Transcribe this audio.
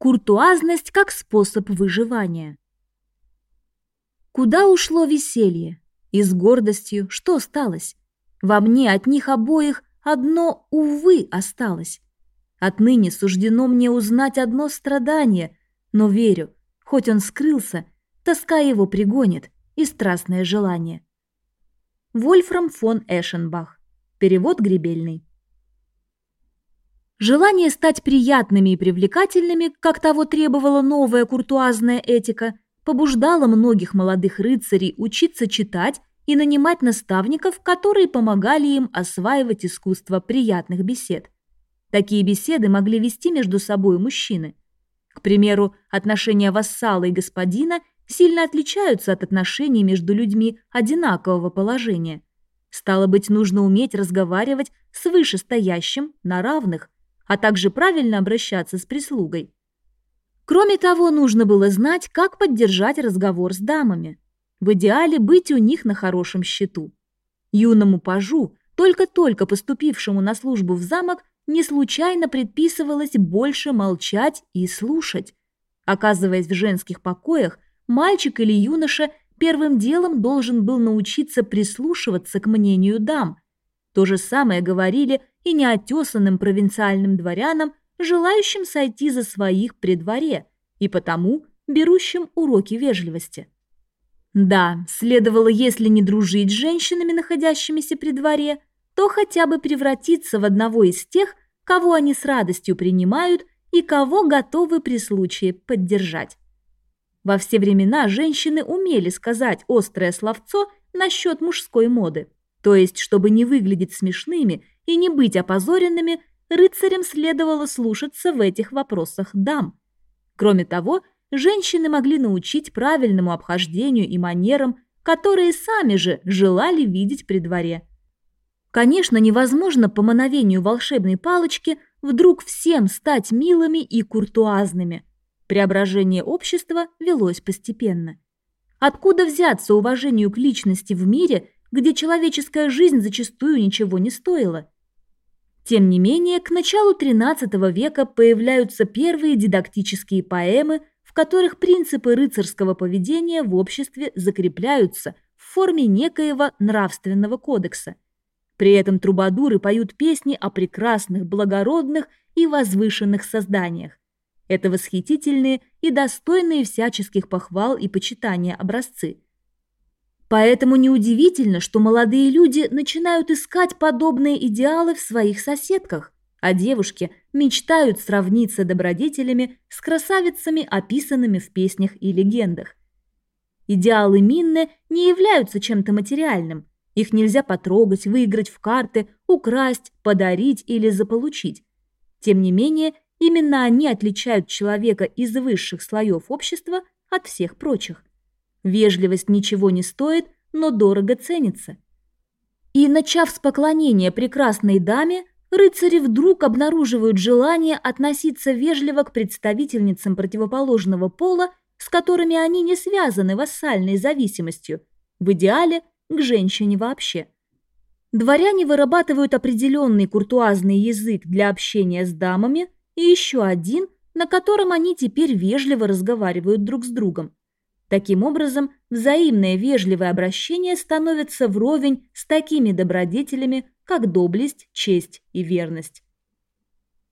Куртуазность как способ выживания. Куда ушло веселье? И с гордостью что осталось? Во мне от них обоих одно, увы, осталось. Отныне суждено мне узнать одно страдание, но верю, хоть он скрылся, тоска его пригонит и страстное желание. Вольфрам фон Эшенбах. Перевод гребельный. Желание стать приятными и привлекательными, как того требовала новая куртуазная этика, побуждало многих молодых рыцарей учиться читать и нанимать наставников, которые помогали им осваивать искусство приятных бесед. Такие беседы могли вести между собой мужчины. К примеру, отношения вассала и господина сильно отличаются от отношений между людьми одинакового положения. Стало быть, нужно уметь разговаривать с вышестоящим на равных, а также правильно обращаться с прислугой. Кроме того, нужно было знать, как поддержать разговор с дамами. В идеале быть у них на хорошем счету. Юному пажу, только-только поступившему на службу в замок, не случайно предписывалось больше молчать и слушать. Оказываясь в женских покоях, мальчик или юноша первым делом должен был научиться прислушиваться к мнению дам. То же самое говорили и неотесанным провинциальным дворянам, желающим сойти за своих при дворе, и потому берущим уроки вежливости. Да, следовало, если не дружить с женщинами, находящимися при дворе, то хотя бы превратиться в одного из тех, кого они с радостью принимают и кого готовы при случае поддержать. Во все времена женщины умели сказать острое словцо насчет мужской моды. То есть, чтобы не выглядеть смешными и не быть опозоренными, рыцарям следовало слушаться в этих вопросах дам. Кроме того, женщины могли научить правильному обхождению и манерам, которые сами же желали видеть при дворе. Конечно, невозможно по мановению волшебной палочки вдруг всем стать милыми и куртуазными. Преображение общества велось постепенно. Откуда взяться уважению к личности в мире, где человеческая жизнь зачастую ничего не стоила? Тем не менее, к началу XIII века появляются первые дидактические поэмы, в которых принципы рыцарского поведения в обществе закрепляются в форме некоего нравственного кодекса – при этом трубадуры поют песни о прекрасных, благородных и возвышенных созданиях. Это восхитительные и достойные всяческих похвал и почитания образцы. Поэтому неудивительно, что молодые люди начинают искать подобные идеалы в своих соседках, а девушки мечтают сравниться добродетелями с красавицами, описанными в песнях и легендах. Идеалы Минны не являются чем-то материальным, их нельзя потрогать, выиграть в карты, украсть, подарить или заполучить. Тем не менее, именно они отличают человека из высших слоев общества от всех прочих. Вежливость ничего не стоит, но дорого ценится. И, начав с поклонения прекрасной даме, рыцари вдруг обнаруживают желание относиться вежливо к представительницам противоположного пола, с которыми они не связаны вассальной зависимостью, в идеале к женщине вообще. Дворяне вырабатывают определенный куртуазный язык для общения с дамами и еще один, на котором они теперь вежливо разговаривают друг с другом. Таким образом, взаимное вежливое обращение становится вровень с такими добродетелями, как доблесть, честь и верность.